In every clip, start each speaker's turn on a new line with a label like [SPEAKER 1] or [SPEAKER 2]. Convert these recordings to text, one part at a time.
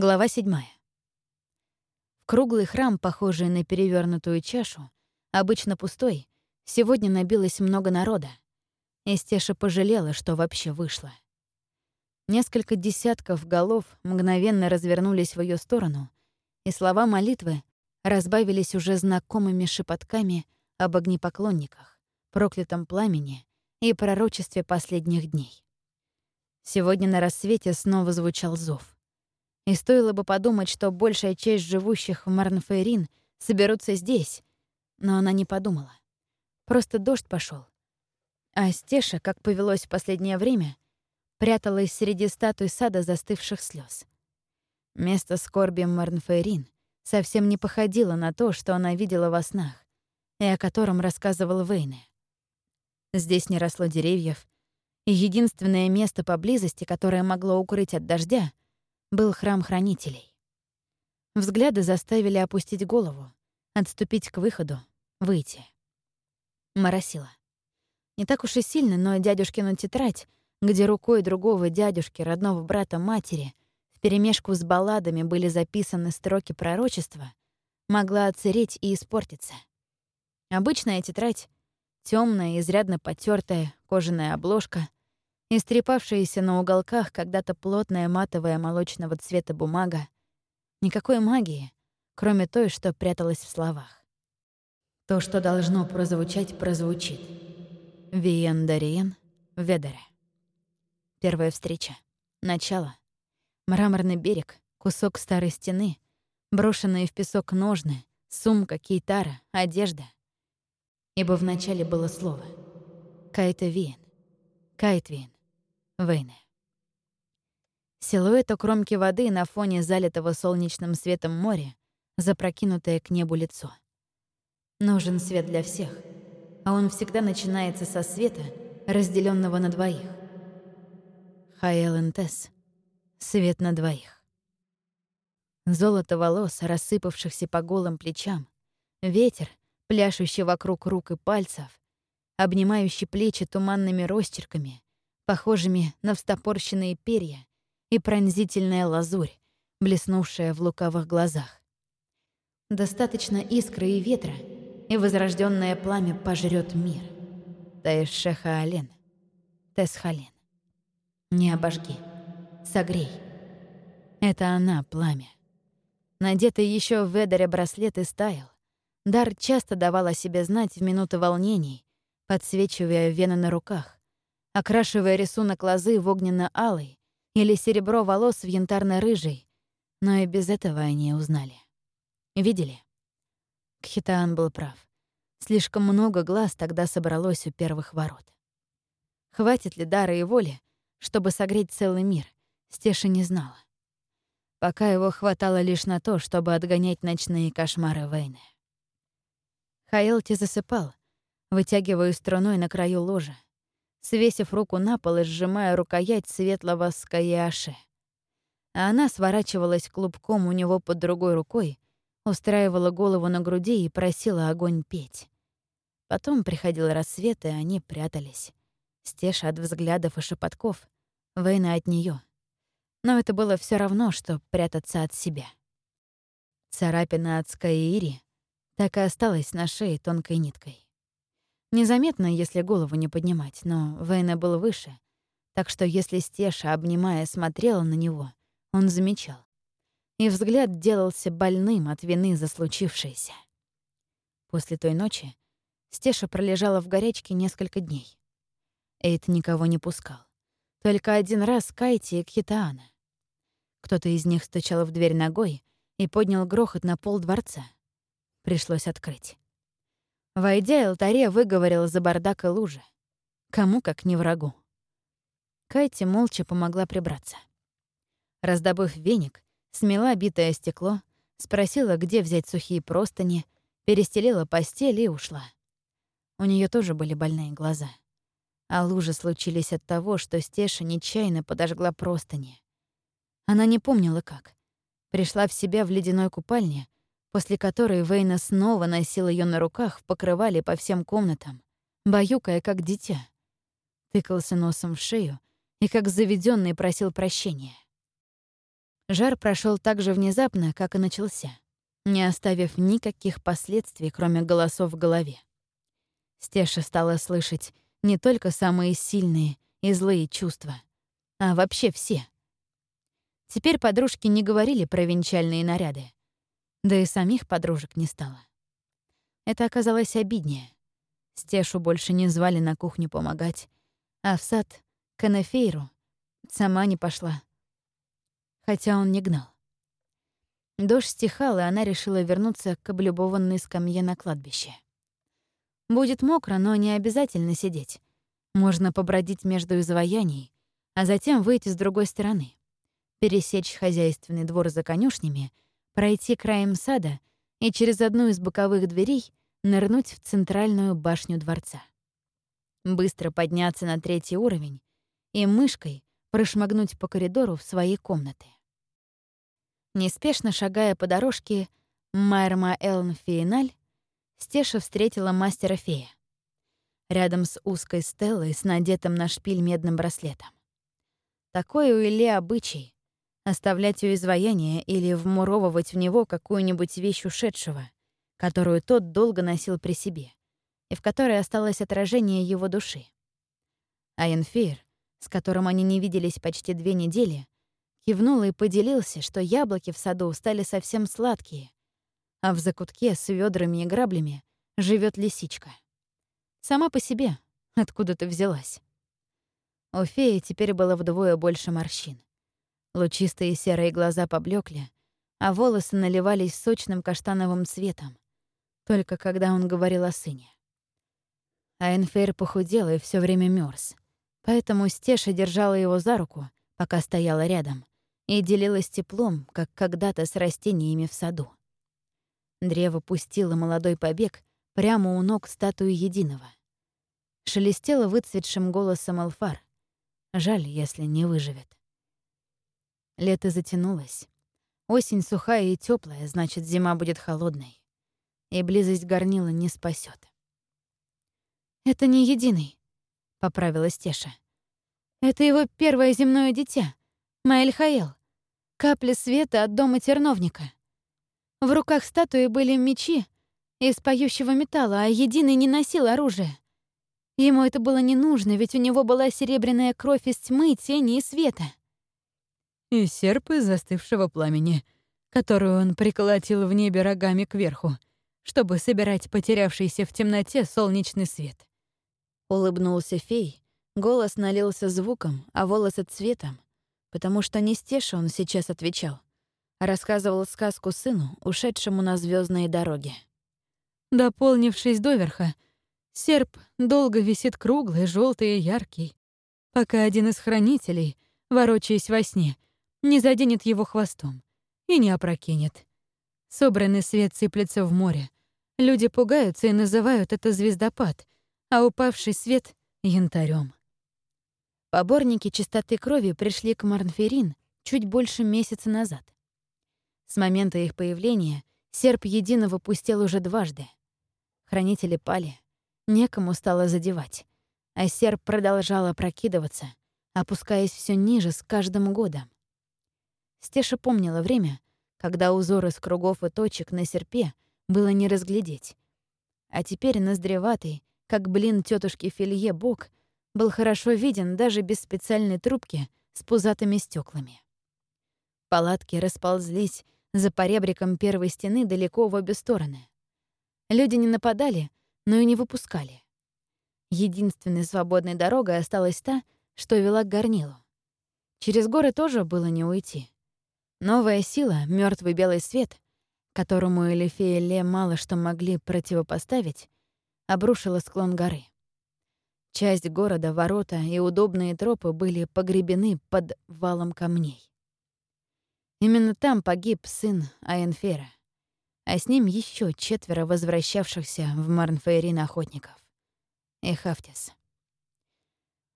[SPEAKER 1] Глава 7. В круглый храм, похожий на перевернутую чашу, обычно пустой, сегодня набилось много народа. Эстеша пожалела, что вообще вышла. Несколько десятков голов мгновенно развернулись в ее сторону, и слова молитвы разбавились уже знакомыми шепотками об огнепоклонниках, проклятом пламени и пророчестве последних дней. Сегодня на рассвете снова звучал зов. И стоило бы подумать, что большая часть живущих в Марнфейрин соберутся здесь, но она не подумала. Просто дождь пошел. А Стеша, как повелось в последнее время, пряталась среди статуй сада застывших слез. Место скорби Марнфейрин совсем не походило на то, что она видела во снах, и о котором рассказывал Вейне. Здесь не росло деревьев, и единственное место поблизости, которое могло укрыть от дождя, был храм хранителей. Взгляды заставили опустить голову, отступить к выходу, выйти. Моросило. Не так уж и сильно, но дядюшкину тетрадь, где рукой другого дядюшки, родного брата матери, вперемешку с балладами были записаны строки пророчества, могла отсыреть и испортиться. Обычная тетрадь, темная, изрядно потертая, кожаная обложка, Истрепавшаяся на уголках когда-то плотная матовая молочного цвета бумага. Никакой магии, кроме той, что пряталась в словах. То, что должно прозвучать, прозвучит. Виендариен, Ведере. Первая встреча. Начало. Мраморный берег, кусок старой стены, брошенные в песок ножны, сумка, кейтара, одежда. Ибо вначале было слово. Кайта Виен. Кайтвиен. Вейны. Силуэт у кромки воды на фоне залитого солнечным светом моря, запрокинутое к небу лицо. Нужен свет для всех, а он всегда начинается со света, разделенного на двоих. Хаэл Тесс. Свет на двоих. Золото волос, рассыпавшихся по голым плечам, ветер, пляшущий вокруг рук и пальцев, обнимающий плечи туманными росчерками, похожими на встопорщенные перья, и пронзительная лазурь, блеснувшая в лукавых глазах. Достаточно искры и ветра, и возрожденное пламя пожрет мир. Таэшеха Ален, Тесхален. Не обожги, согрей. Это она, пламя. Надетый еще в Эдере браслет и стаял. Дар часто давал о себе знать в минуты волнений, подсвечивая вены на руках, окрашивая рисунок лозы в огненно-алый или серебро волос в янтарно-рыжий, но и без этого они узнали. Видели? Кхитаан был прав. Слишком много глаз тогда собралось у первых ворот. Хватит ли дара и воли, чтобы согреть целый мир, Стеша не знала. Пока его хватало лишь на то, чтобы отгонять ночные кошмары Вейны. Хаэлти засыпал, вытягивая струной на краю ложа, свесив руку на пол и сжимая рукоять светлого скаяши. А она сворачивалась клубком у него под другой рукой, устраивала голову на груди и просила огонь петь. Потом приходил рассвет, и они прятались. Стеша от взглядов и шепотков, Вейна от нее. Но это было все равно, что прятаться от себя. Царапина от Скаири так и осталась на шее тонкой ниткой. Незаметно, если голову не поднимать, но Вейна был выше, так что если Стеша, обнимая, смотрела на него, он замечал. И взгляд делался больным от вины за случившееся. После той ночи Стеша пролежала в горячке несколько дней. Эйт никого не пускал. Только один раз Кайти и Кхитаана. Кто-то из них стучал в дверь ногой и поднял грохот на пол дворца. Пришлось открыть. Войдя, Элтаре выговорил за бардак и лужи. Кому, как не врагу. Кайти молча помогла прибраться. Раздобыв веник, смела битое стекло, спросила, где взять сухие простыни, перестелила постель и ушла. У нее тоже были больные глаза. А лужи случились от того, что Стеша нечаянно подожгла простыни. Она не помнила, как. Пришла в себя в ледяной купальне, после которой Вейна снова носил ее на руках в покрывале по всем комнатам, баюкая как дитя. Тыкался носом в шею и как заведенный просил прощения. Жар прошел так же внезапно, как и начался, не оставив никаких последствий, кроме голосов в голове. Стеша стала слышать не только самые сильные и злые чувства, а вообще все. Теперь подружки не говорили про венчальные наряды, да и самих подружек не стало. Это оказалось обиднее. Стешу больше не звали на кухню помогать, а в сад — к Энефейру. Сама не пошла. Хотя он не гнал. Дождь стихал, и она решила вернуться к облюбованной скамье на кладбище. Будет мокро, но не обязательно сидеть. Можно побродить между изваяний, а затем выйти с другой стороны, пересечь хозяйственный двор за конюшнями, пройти краем сада и через одну из боковых дверей нырнуть в центральную башню дворца. Быстро подняться на третий уровень и мышкой прошмыгнуть по коридору в свои комнаты. Неспешно шагая по дорожке Майрма Элн Фейналь, Стеша встретила мастера-фея. Рядом с узкой стеллой с надетым на шпиль медным браслетом. Такой у Ильи обычай — оставлять у изваяния или вмуровывать в него какую-нибудь вещь ушедшего, которую тот долго носил при себе, и в которой осталось отражение его души. А Энфир, с которым они не виделись почти две недели, кивнул и поделился, что яблоки в саду стали совсем сладкие, а в закутке с ведрами и граблями живет лисичка. Сама по себе, откуда ты взялась. У феи теперь было вдвое больше морщин. Лучистые серые глаза поблекли, а волосы наливались сочным каштановым цветом, только когда он говорил о сыне. А Энфейр похудел и все время мерз, поэтому Стеша держала его за руку, пока стояла рядом, и делилась теплом, как когда-то с растениями в саду. Древо пустило молодой побег прямо у ног статуи Единого. Шелестело выцветшим голосом Алфар. Жаль, если не выживет. Лето затянулось. Осень сухая и теплая, значит, зима будет холодной и близость горнила не спасет. «Это не единый», — поправила Стеша. «Это его первое земное дитя, Маэль Хаэл, капля света от дома терновника. В руках статуи были мечи из поющего металла, а единый не носил оружия. Ему это было не нужно, ведь у него была серебряная кровь из тьмы, тени и света.
[SPEAKER 2] И серп из застывшего пламени, которую он приколотил в небе рогами кверху, чтобы собирать потерявшийся в темноте солнечный свет.
[SPEAKER 1] Улыбнулся фей, голос налился звуком, а волосы цветом, потому что не Стеша он сейчас отвечал, а рассказывал сказку сыну, ушедшему на звездные дороги.
[SPEAKER 2] Дополнившись доверха, серп долго висит круглый, желтый и яркий, пока один из хранителей, ворочаясь во сне, не заденет его хвостом и не опрокинет. Собранный свет сыплется в море, Люди пугаются и называют это звездопад, а упавший свет — янтарем.
[SPEAKER 1] Поборники чистоты крови пришли к Марнферин чуть больше месяца назад. С момента их появления серп единого пустел уже дважды. Хранители пали, некому стало задевать, а серп продолжал опрокидываться, опускаясь все ниже с каждым годом. Стеша помнила время, когда узор из кругов и точек на серпе — было не разглядеть. А теперь ноздреватый, как блин тетушки Филье бок, был хорошо виден даже без специальной трубки с пузатыми стеклами. Палатки расползлись за поребриком первой стены далеко в обе стороны. Люди не нападали, но и не выпускали. Единственной свободной дорогой осталась та, что вела к горнилу. Через горы тоже было не уйти. Новая сила, мертвый белый свет, которому Элифея Ле мало что могли противопоставить, обрушила склон горы. Часть города, ворота и удобные тропы были погребены под валом камней. Именно там погиб сын Аенфера, а с ним еще четверо возвращавшихся в Марнфейрин охотников. И Хафтис.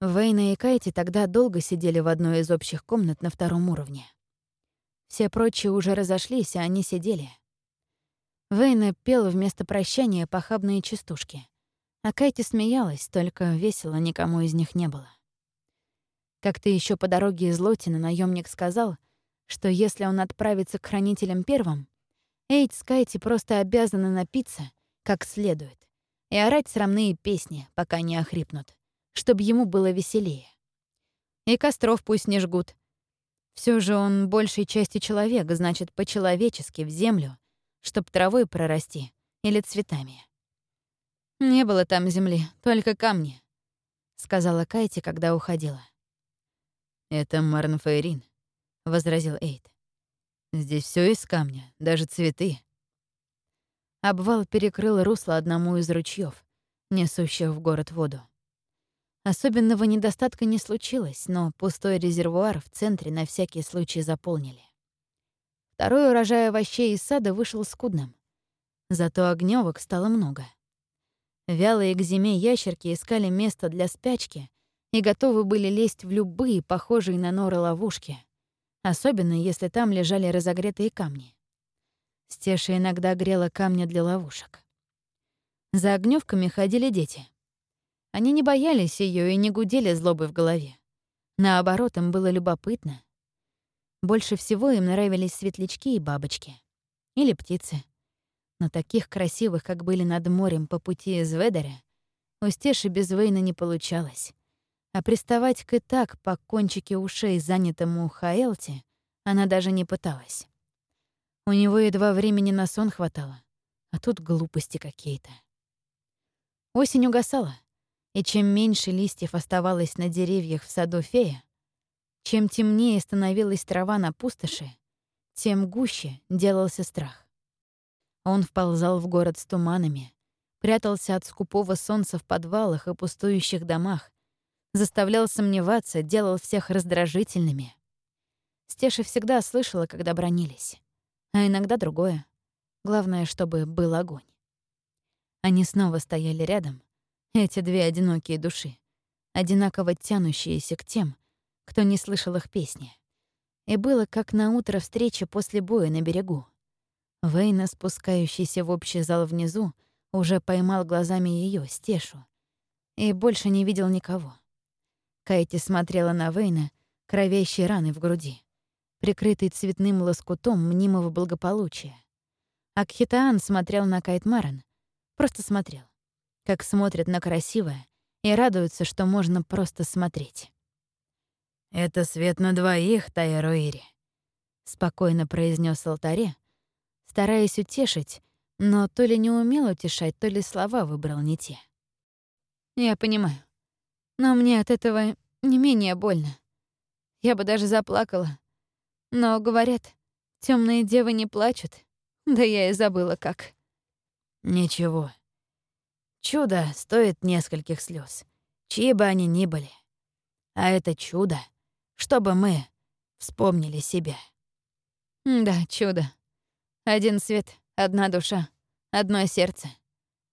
[SPEAKER 1] Вейна и Кайти тогда долго сидели в одной из общих комнат на втором уровне. Все прочие уже разошлись, а они сидели, Вейна пела вместо прощания похабные частушки. А Кэти смеялась, только весело никому из них не было. Как-то еще по дороге из Лотина наемник сказал, что если он отправится к хранителям первым, Эйд с Кайти просто обязаны напиться как следует и орать срамные песни, пока не охрипнут, чтобы ему было веселее. И костров пусть не жгут. Все же он большей частью человек, значит, по-человечески в землю, чтоб травой прорасти или цветами. «Не было там земли, только камни», — сказала Кайти, когда уходила.
[SPEAKER 3] «Это Марнфейрин», — возразил Эйд. «Здесь все из камня, даже цветы».
[SPEAKER 1] Обвал перекрыл русло одному из ручьев, несущих в город воду. Особенного недостатка не случилось, но пустой резервуар в центре на всякий случай заполнили. Второй урожай овощей из сада вышел скудным. Зато огнёвок стало много. Вялые к зиме ящерки искали место для спячки и готовы были лезть в любые похожие на норы ловушки, особенно если там лежали разогретые камни. Стеша иногда грела камни для ловушек. За огнёвками ходили дети — они не боялись ее и не гудели злобы в голове. Наоборот, им было любопытно. Больше всего им нравились светлячки и бабочки. Или птицы. Но таких красивых, как были над морем по пути из Ведера, у Стеши без Вейна не получалось. А приставать к и так по кончике ушей занятому Хаэлте она даже не пыталась. У него едва времени на сон хватало, а тут глупости какие-то. Осень угасала и чем меньше листьев оставалось на деревьях в саду фея, чем темнее становилась трава на пустоши, тем гуще делался страх. Он вползал в город с туманами, прятался от скупого солнца в подвалах и пустующих домах, заставлял сомневаться, делал всех раздражительными. Стеша всегда слышала, когда бронились, а иногда другое. Главное, чтобы был огонь. Они снова стояли рядом, эти две одинокие души, одинаково тянущиеся к тем, кто не слышал их песни. И было как на утро встречи после боя на берегу. Вейна, спускающийся в общий зал внизу, уже поймал глазами ее Стешу, и больше не видел никого. Кайти смотрела на Вейна, кровящей раны в груди, прикрытый цветным лоскутом мнимого благополучия. А Кхитаан смотрел на Кайтмаран, просто смотрел как смотрят на красивое и радуются, что можно просто смотреть.
[SPEAKER 3] «Это свет на двоих, Тайроири», — спокойно произнес алтаре,
[SPEAKER 1] стараясь утешить, но то ли не умел утешать, то ли слова выбрал не те. «Я понимаю, но мне от этого не менее больно. Я бы даже заплакала. Но, говорят, темные девы не плачут. Да я и забыла как».
[SPEAKER 3] «Ничего, Чудо стоит нескольких слез, чьи бы они ни были. А это чудо, чтобы мы вспомнили себя.
[SPEAKER 1] Да, чудо. Один свет, одна душа, одно сердце.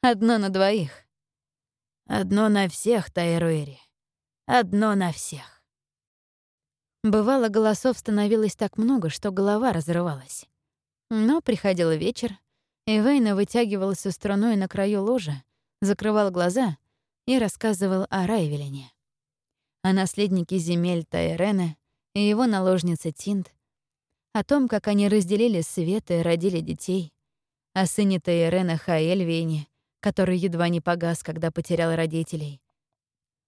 [SPEAKER 1] Одно на двоих.
[SPEAKER 3] Одно на всех, Тайруэри. Одно на всех.
[SPEAKER 1] Бывало, голосов становилось так много, что голова разрывалась. Но приходил вечер, и Вейна вытягивался струной на краю ложа, закрывал глаза и рассказывал о Райвелине, о наследнике земель Тайрена и его наложнице Тинт, о том, как они разделили свет и родили детей, о сыне Тайрена Хаэльвине, который едва не погас, когда потерял родителей,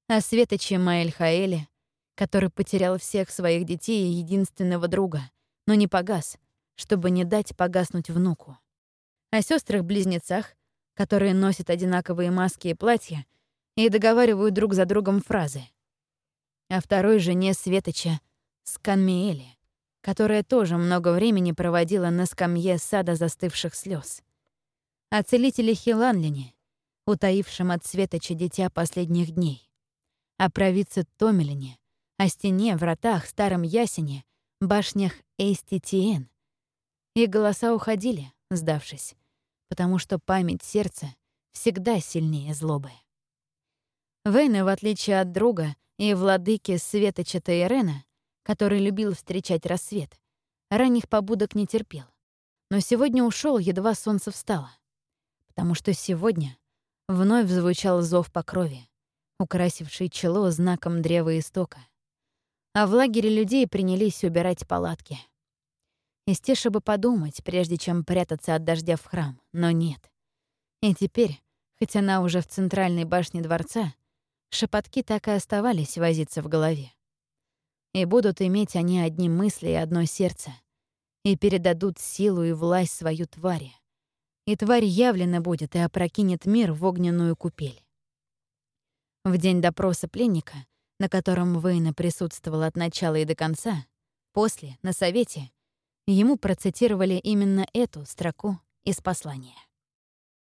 [SPEAKER 1] о светоче Маэль Хаэле, который потерял всех своих детей и единственного друга, но не погас, чтобы не дать погаснуть внуку, о сестрах близнецах которые носят одинаковые маски и платья и договаривают друг за другом фразы. А второй жене Светоча — Сканмиэле, которая тоже много времени проводила на скамье сада застывших слез. О целителе Хиланлине, утаившем от Светоча дитя последних дней. О провидце Томелине, о стене, вратах, старом ясене, башнях Эйститиен. И голоса уходили, сдавшись потому что память сердца всегда сильнее злобы. Вейна, в отличие от друга и владыки Светоча Тейрена, который любил встречать рассвет, ранних побудок не терпел. Но сегодня ушел, едва солнце встало. Потому что сегодня вновь звучал зов по крови, украсивший чело знаком древа истока. А в лагере людей принялись убирать палатки. Истеша бы подумать, прежде чем прятаться от дождя в храм, но нет. И теперь, хоть она уже в центральной башне дворца, шепотки так и оставались возиться в голове. И будут иметь они одни мысли и одно сердце, и передадут силу и власть свою твари. И тварь явлена будет и опрокинет мир в огненную купель. В день допроса пленника, на котором Вейна присутствовал от начала и до конца, после, на совете, ему процитировали именно эту строку из послания.